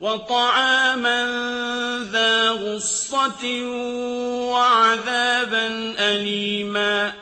وَطَعَامًا ذَا غُصَّةٍ وَعَذَابًا أَلِيمًا